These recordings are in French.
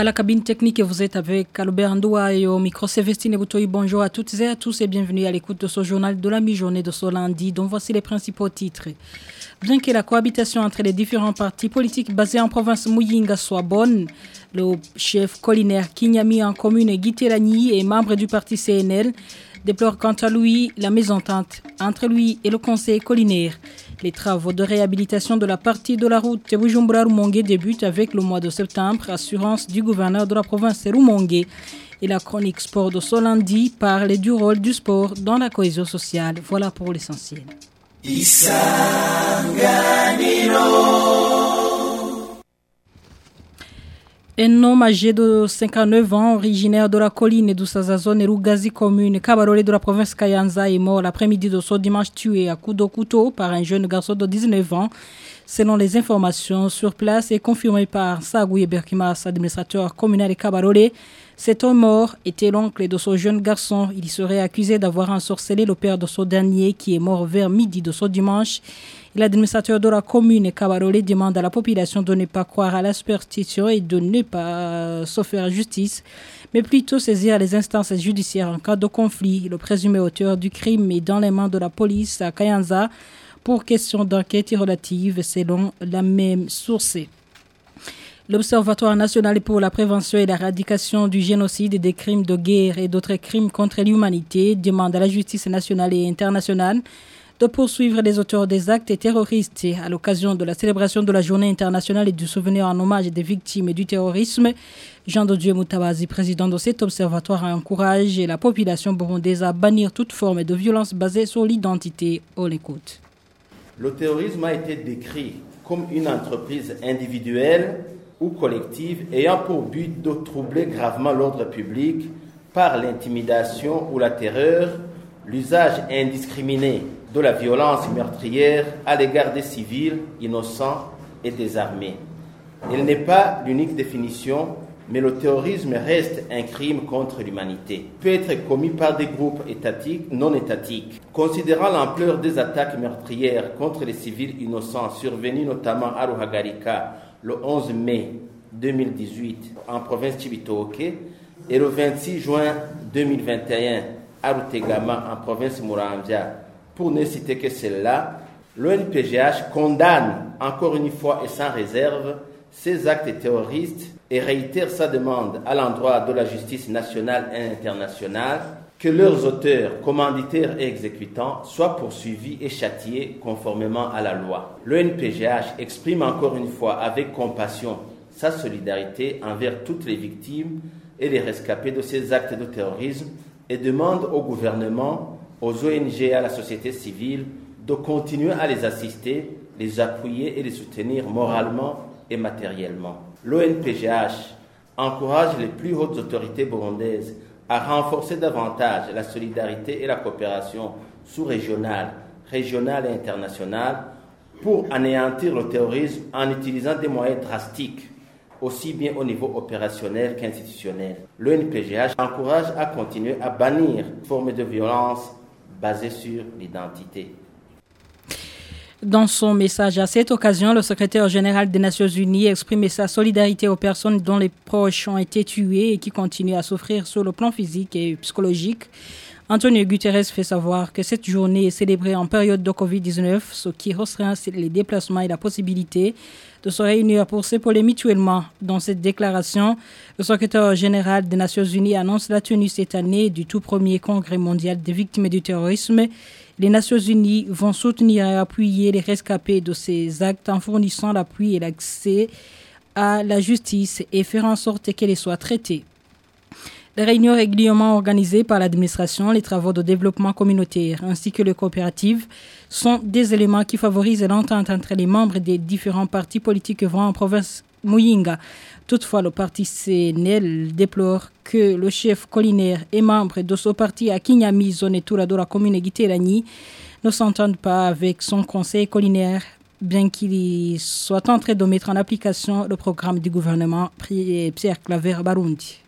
À la cabine technique, vous êtes avec Albert Ndoua et au micro Célestine Boutoui. Bonjour à toutes et à tous et bienvenue à l'écoute de ce journal de la mi-journée de ce lundi, dont voici les principaux titres. Bien que la cohabitation entre les différents partis politiques basés en province Muyinga soit bonne, le chef collinaire Kinyami en commune Guiterani et membre du parti CNL déplore quant à lui la mésentente entre lui et le conseil collinaire. Les travaux de réhabilitation de la partie de la route Bujumbura-Rumongue débutent avec le mois de septembre, assurance du gouverneur de la province Rumongue. Et la chronique sport de Solandi parle du rôle du sport dans la cohésion sociale. Voilà pour l'essentiel. Un homme âgé de 59 ans, originaire de la colline de Sazazone et Rugazi commune, Cabarole de la province Kayanza, est mort l'après-midi de ce dimanche tué à coups de couteau par un jeune garçon de 19 ans. Selon les informations sur place et confirmées par Sagouye Berkimas, administrateur communal de Cabarole, cet homme mort était l'oncle de ce jeune garçon. Il serait accusé d'avoir ensorcelé le père de ce dernier qui est mort vers midi de ce dimanche. L'administrateur de la commune Cabarole demande à la population de ne pas croire à la superstition et de ne pas se faire justice, mais plutôt saisir les instances judiciaires en cas de conflit. Le présumé auteur du crime est dans les mains de la police à Kayanza pour question d'enquête relative selon la même source. L'Observatoire national pour la prévention et l'éradication du génocide et des crimes de guerre et d'autres crimes contre l'humanité demande à la justice nationale et internationale de poursuivre les auteurs des actes terroristes à l'occasion de la célébration de la journée internationale et du souvenir en hommage des victimes du terrorisme. Jean de Dieu Moutabazi, président de cet observatoire, encourage la population burundaise à bannir toute forme de violence basée sur l'identité. On l'écoute. Le terrorisme a été décrit comme une entreprise individuelle ou collective ayant pour but de troubler gravement l'ordre public par l'intimidation ou la terreur, l'usage indiscriminé de la violence meurtrière à l'égard des civils innocents et désarmés. Elle n'est pas l'unique définition, mais le terrorisme reste un crime contre l'humanité. Peut être commis par des groupes étatiques, non étatiques. Considérant l'ampleur des attaques meurtrières contre les civils innocents survenues notamment à Ruhagarika le 11 mai 2018 en province Chibitoke et le 26 juin 2021 à en province Muramvya, pour ne citer que celle-là, l'ONPGH condamne encore une fois et sans réserve ces actes terroristes et réitère sa demande à l'endroit de la justice nationale et internationale que leurs auteurs, commanditaires et exécutants soient poursuivis et châtiés conformément à la loi. L'ONPGH exprime encore une fois avec compassion sa solidarité envers toutes les victimes et les rescapés de ces actes de terrorisme et demande au gouvernement, aux ONG et à la société civile de continuer à les assister, les appuyer et les soutenir moralement et matériellement. L'ONPGH encourage les plus hautes autorités burundaises à renforcer davantage la solidarité et la coopération sous-régionale, régionale et internationale pour anéantir le terrorisme en utilisant des moyens drastiques aussi bien au niveau opérationnel qu'institutionnel. L'ONPGH encourage à continuer à bannir formes de violence basées sur l'identité. Dans son message à cette occasion, le secrétaire général des Nations Unies exprime sa solidarité aux personnes dont les proches ont été tués et qui continuent à souffrir sur le plan physique et psychologique. Antonio Guterres fait savoir que cette journée est célébrée en période de Covid-19, ce qui restreint les déplacements et la possibilité de se réunir pour s'épauler mutuellement. Dans cette déclaration, le secrétaire général des Nations Unies annonce la tenue cette année du tout premier congrès mondial des victimes du terrorisme. Les Nations Unies vont soutenir et appuyer les rescapés de ces actes en fournissant l'appui et l'accès à la justice et faire en sorte qu'elle soit traitée. Les réunions régulièrement organisées par l'administration, les travaux de développement communautaire ainsi que les coopératives sont des éléments qui favorisent l'entente entre les membres des différents partis politiques vont en province Muyinga. Toutefois, le parti CNL déplore que le chef collinaire et membre de ce parti à Kinyami, zone de la commune Giterani, ne s'entendent pas avec son conseil collinaire, bien qu'il soit en train de mettre en application le programme du gouvernement Pierre Claver Barundi.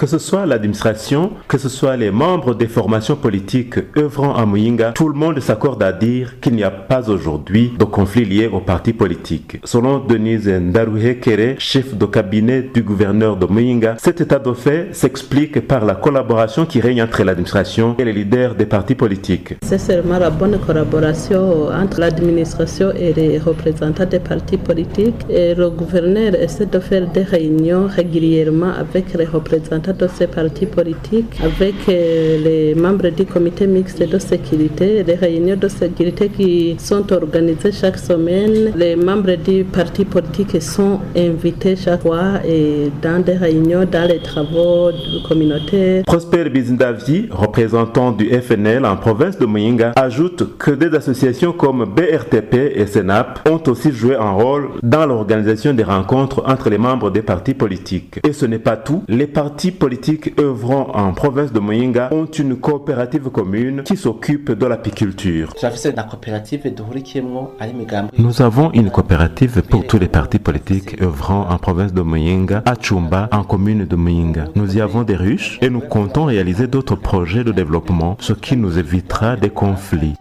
Que ce soit l'administration, que ce soit les membres des formations politiques œuvrant à Muyinga, tout le monde s'accorde à dire qu'il n'y a pas aujourd'hui de conflit lié aux partis politiques. Selon Denise Ndaruhekere, chef de cabinet du gouverneur de Muyinga, cet état de fait s'explique par la collaboration qui règne entre l'administration et les leaders des partis politiques. C'est seulement la bonne collaboration entre l'administration et les représentants des partis politiques et le gouverneur essaie de faire des réunions régulièrement avec les représentants de ces partis politiques, avec euh, les membres du comité mixte de sécurité, les réunions de sécurité qui sont organisées chaque semaine. Les membres du parti politique sont invités chaque fois et dans des réunions, dans les travaux communautaires. Prosper Bizindavi, représentant du FNL en province de Muyinga, ajoute que des associations comme BRTP et SENAP ont aussi joué un rôle dans l'organisation des rencontres entre les membres des partis politiques. Et ce n'est pas tout. Les partis politiques œuvrant en province de Muyinga ont une coopérative commune qui s'occupe de l'apiculture. Nous avons une coopérative pour tous les partis politiques œuvrant en province de Muyinga, à Chumba, en commune de Muyinga. Nous y avons des ruches et nous comptons réaliser d'autres projets de développement, ce qui nous évitera des conflits.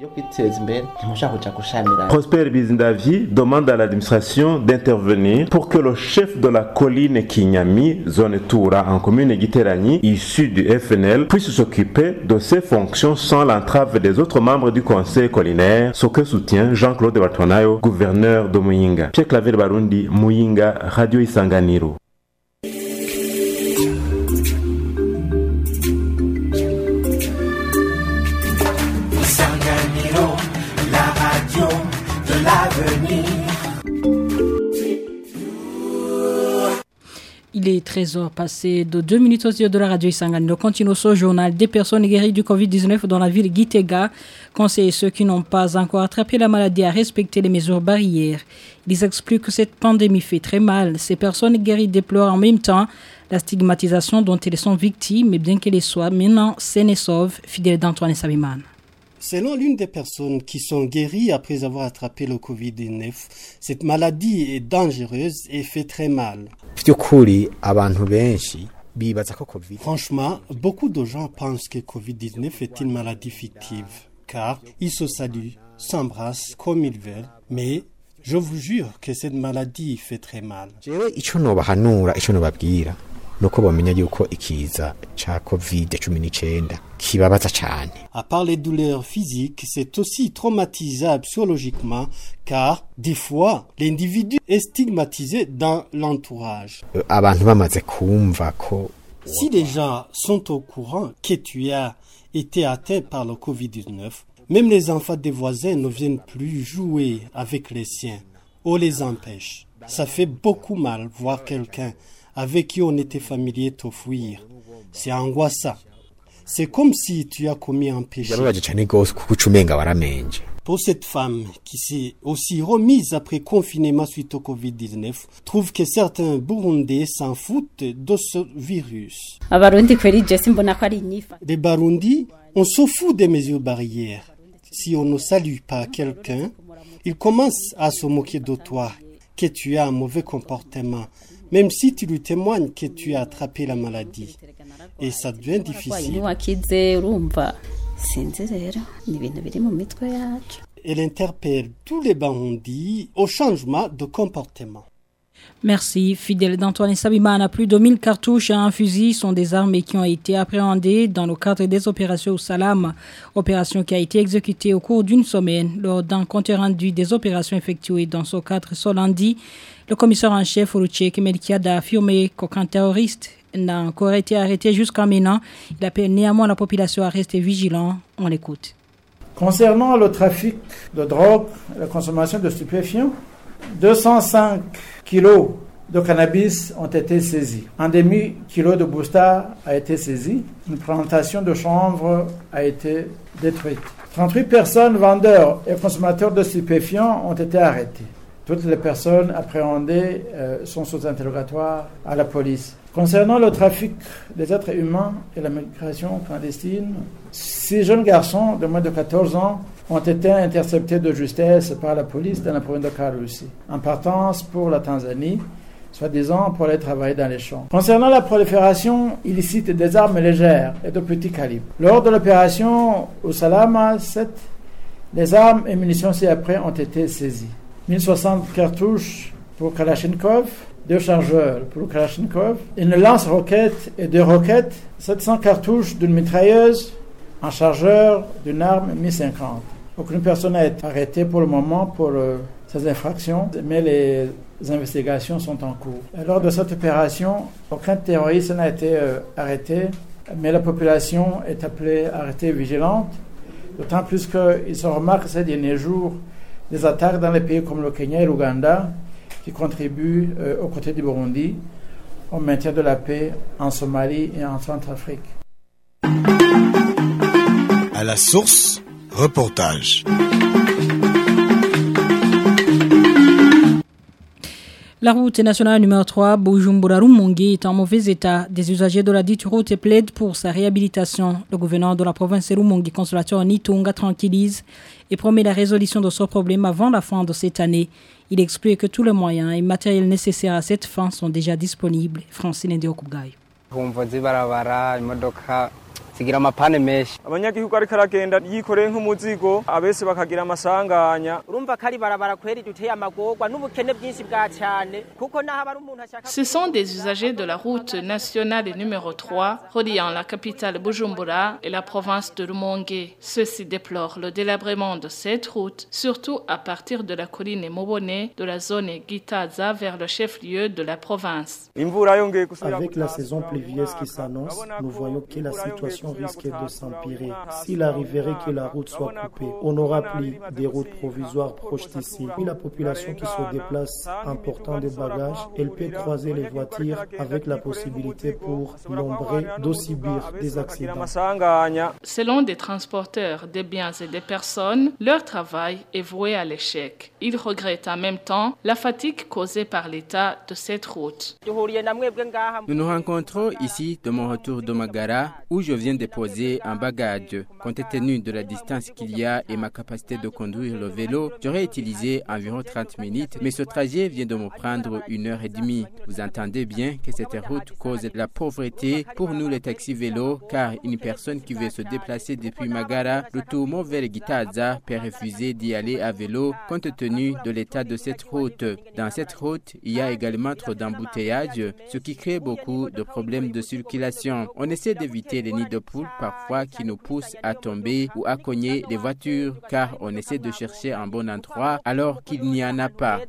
Prosper Bizindavi demande à l'administration d'intervenir pour que le chef de la colline Kinyami, zone Toura en commune Giterani, issu du FNL, puisse s'occuper de ses fonctions sans l'entrave des autres membres du conseil collinaire, ce que soutient Jean-Claude Watwanayo, gouverneur de Muyinga. Pierre Claver Barundi, Muyinga, Radio Isanganiro. Il est 13h passé de 2 minutes au de la radio Isangani. Nous continuons ce journal des personnes guéries du Covid-19 dans la ville Gitega conseillent ceux qui n'ont pas encore attrapé la maladie à respecter les mesures barrières. Ils expliquent que cette pandémie fait très mal. Ces personnes guéries déplorent en même temps la stigmatisation dont elles sont victimes, mais bien qu'elles soient maintenant saines et sauves, fidèles d'Antoine Sabiman. Selon l'une des personnes qui sont guéries après avoir attrapé le Covid-19, cette maladie est dangereuse et fait très mal. Franchement, beaucoup de gens pensent que Covid-19 est une maladie fictive, car ils se saluent, s'embrassent comme ils veulent, mais je vous jure que cette maladie fait très mal. Nuko bamenya yuko ikiza ca covid 19 kibabaza cyane À part les douleurs physiques, c'est aussi traumatisable psychologiquement car des fois l'individu est stigmatisé dans l'entourage. abantu bamaze kumva ko Si les gens sont au courant que tu as été atteint par le Covid-19, même les enfants des voisins ne viennent plus jouer avec les siens ou les empêchent. Ça fait beaucoup mal voir quelqu'un avec qui on était familier te fuir. C'est angoissant. C'est comme si tu as commis un péché. Pour cette femme qui s'est aussi remise après confinement suite au Covid-19, trouve que certains Burundais s'en foutent de ce virus. Les Barundi, on se fout des mesures barrières. Si on ne salue pas quelqu'un, il commence à se moquer de toi, que tu as un mauvais comportement, même si tu lui témoignes que tu as attrapé la maladie. Et ça devient difficile. Elle interpelle tous les Barundi au changement de comportement. Merci, fidèle d'Antoine Sabimana. Plus de 1000 cartouches et un fusil sont des armes qui ont été appréhendées dans le cadre des opérations au Salam. Opération qui a été exécutée au cours d'une semaine. Lors d'un compte rendu des opérations effectuées dans ce cadre ce lundi, le commissaire en chef Oluche Kemelkiad a affirmé qu'aucun terroriste n'a encore été arrêté jusqu'à maintenant. Il appelle néanmoins la population à rester vigilant. On l'écoute. Concernant le trafic de drogue, la consommation de stupéfiants, 205 kilos de cannabis ont été saisis. Un demi-kilo de bousta a été saisi. Une plantation de chanvre a été détruite. 38 personnes, vendeurs et consommateurs de stupéfiants, ont été arrêtés. Toutes les personnes appréhendées euh, sont sous interrogatoire à la police. Concernant le trafic des êtres humains et la migration clandestine, six jeunes garçons de moins de 14 ans ont été interceptés de justesse par la police dans la province de Karusi, en partance pour la Tanzanie, soi-disant pour aller travailler dans les champs. Concernant la prolifération illicite des armes légères et de petit calibre, lors de l'opération Salama 7, les armes et munitions ci-après ont été saisies. 1060 cartouches pour Kalachnikov, deux chargeurs pour Kalachnikov, une lance-roquette et deux roquettes, 700 cartouches d'une mitrailleuse, un chargeur d'une arme Mi-50. Aucune personne n'a été arrêtée pour le moment pour euh, ces infractions, mais les investigations sont en cours. lors de cette opération, aucun terroriste n'a été euh, arrêté, mais la population est appelée à rester vigilante, d'autant plus qu'il se remarque ces derniers jours des attaques dans les pays comme le Kenya et l'Ouganda qui contribuent euh, aux côtés du Burundi au maintien de la paix en Somalie et en Centrafrique. À la source, reportage. La route nationale numéro 3, Bujumbura-Rumongi, est en mauvais état. Des usagers de la dite route plaident pour sa réhabilitation. Le gouverneur de la province Rumongi, consulateur Nitunga, tranquillise et promet la résolution de ce problème avant la fin de cette année. Il explique que tous les moyens et matériels nécessaires à cette fin sont déjà disponibles. Francine Ndiokubgayo. Zigira amapane menshi abanyagihugu ariko aragenda yikoreye nk'umuzigo abese bakagira amasanganya urumva ko ari barabara kweri duteye amagorwa n'ubukene bwinshi bwa cyane kuko naho abari umuntu ashaka Ce sont des usagers de la route nationale numéro 3 reliant la capitale Bujumbura et la province de Rumonge. Ceux-ci déplorent le délabrement de cette route, surtout à partir de la colline Mobone de la zone Gitaza vers le chef-lieu de la province. Avec la saison pluvieuse qui s'annonce, nous voyons que la situation risque de s'empirer. S'il arriverait que la route soit coupée, on n'aura plus des routes provisoires proches d'ici. Puis la population qui se déplace en portant des bagages, elle peut croiser les voitures avec la possibilité pour l'ombre de subir des accidents. Selon des transporteurs des biens et des personnes, leur travail est voué à l'échec. Ils regrettent en même temps la fatigue causée par l'état de cette route. Nous nous rencontrons ici de mon retour de Magara où je viens déposer un bagage. Compte tenu de la distance qu'il y a et ma capacité de conduire le vélo, j'aurais utilisé environ 30 minutes, mais ce trajet vient de me prendre une heure et demie. Vous entendez bien que cette route cause la pauvreté pour nous les taxis vélos, car une personne qui veut se déplacer depuis Magara, le tourment vers Gitaza peut refuser d'y aller à vélo compte tenu de l'état de cette route. Dans cette route, il y a également trop d'embouteillages, ce qui crée beaucoup de problèmes de circulation. On essaie d'éviter les nids de parfois qui nous poussent à tomber ou à cogner les voitures car on essaie de chercher un bon endroit alors qu'il n'y en a pas.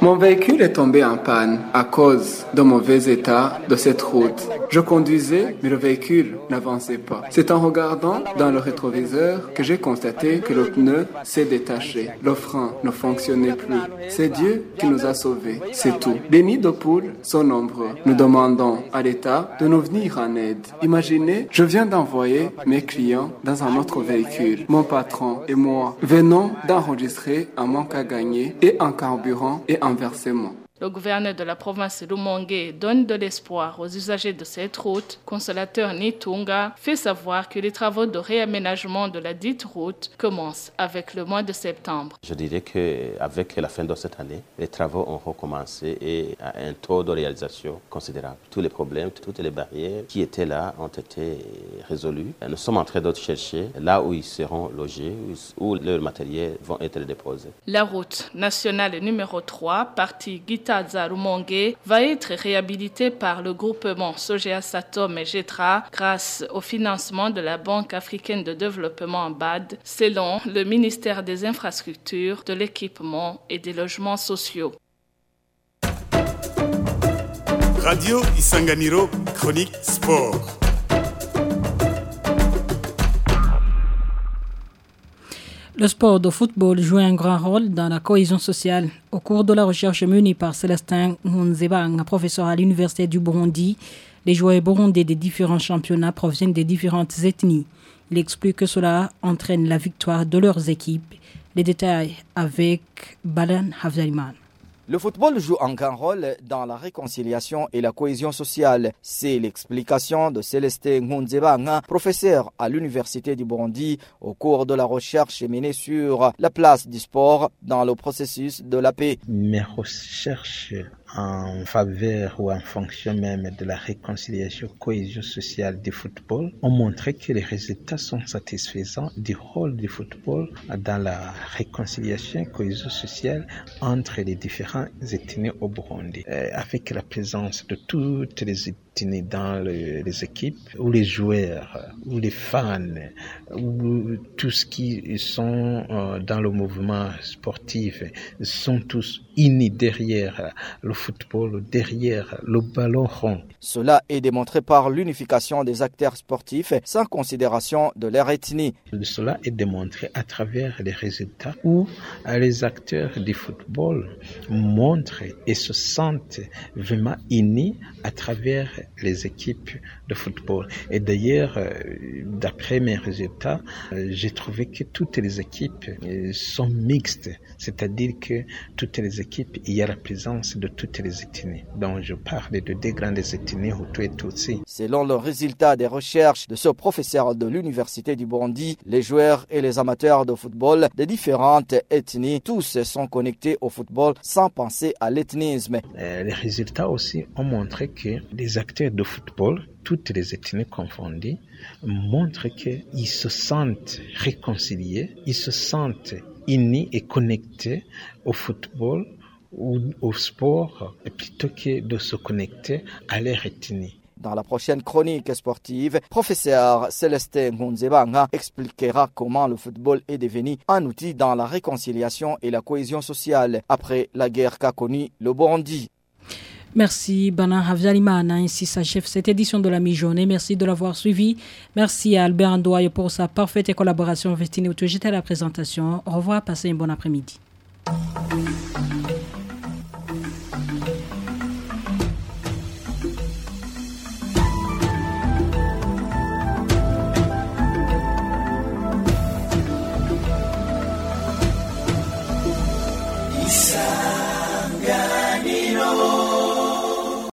Mon véhicule est tombé en panne à cause de mauvais état de cette route. Je conduisais mais le véhicule n'avançait pas. C'est en regardant dans le rétroviseur que j'ai constaté que le pneu s'est détaché. Le frein ne fonctionnait plus. C'est Dieu qui nous a sauvés. C'est tout. Les nids de poules sont nombreux. Nous demandons à l'État de nous venir en aide. Imaginez, je viens d'envoyer mes clients dans un autre véhicule. Mon patron et moi venons d'enregistrer un manque à gagner et un carburant et un versement. Le gouverneur de la province Rumongue donne de l'espoir aux usagers de cette route. Consolateur Nitunga fait savoir que les travaux de réaménagement de la dite route commencent avec le mois de septembre. Je dirais qu'avec la fin de cette année, les travaux ont recommencé et à un taux de réalisation considérable. Tous les problèmes, toutes les barrières qui étaient là ont été résolus. Nous sommes en train de chercher là où ils seront logés, où leurs matériels vont être déposés. La route nationale numéro 3, partie Va être réhabilité par le groupement Sogea Satom et Getra grâce au financement de la Banque africaine de développement BAD selon le ministère des Infrastructures, de l'équipement et des logements sociaux. Radio Isanganiro, chronique sport. Le sport de football joue un grand rôle dans la cohésion sociale. Au cours de la recherche menée par Célestin Nzebang, professeur à l'Université du Burundi, les joueurs burundais des différents championnats proviennent des différentes ethnies. Il explique que cela entraîne la victoire de leurs équipes. Les détails avec Balan Havzaliman. Le football joue un grand rôle dans la réconciliation et la cohésion sociale. C'est l'explication de Célestin Ngunzebanga, professeur à l'Université du Burundi, au cours de la recherche menée sur la place du sport dans le processus de la paix. Mes recherches en faveur ou en fonction même de la réconciliation, cohésion sociale du football ont montré que les résultats sont satisfaisants du rôle du football dans la réconciliation, cohésion sociale entre les différents ethnies au Burundi. Euh, avec la présence de toutes les ethnies dans les équipes, ou les joueurs, ou les fans, ou tous qui sont euh, dans le mouvement sportif, sont tous unis derrière le football, derrière le ballon rond. Cela est démontré par l'unification des acteurs sportifs sans considération de leur ethnie. Cela est démontré à travers les résultats où les acteurs du football montrent et se sentent vraiment unis à travers les équipes de football. Et d'ailleurs, euh, d'après mes résultats, euh, j'ai trouvé que toutes les équipes euh, sont mixtes, c'est-à-dire que toutes les équipes, il y a la présence de toutes les ethnies. Donc je parle de deux grandes ethnies, Hutu et Tutsi. Selon le résultat des recherches de ce professeur de l'Université du Burundi, les joueurs et les amateurs de football des différentes ethnies, tous sont connectés au football sans penser à l'ethnisme. les résultats aussi ont montré que les acteurs de football toutes les ethnies confondues, montrent qu'ils se sentent réconciliés, ils se sentent unis et connectés au football ou au sport plutôt que de se connecter à leur ethnie. Dans la prochaine chronique sportive, professeur Célestin Gonzebanga expliquera comment le football est devenu un outil dans la réconciliation et la cohésion sociale après la guerre qu'a connue le Burundi. Merci Bana Havzalimana, ainsi s'achève cette édition de la mi-journée. Merci de l'avoir suivi. Merci à Albert Andoye pour sa parfaite collaboration. Vestine J'étais à la présentation. Au revoir, passez un bon après-midi.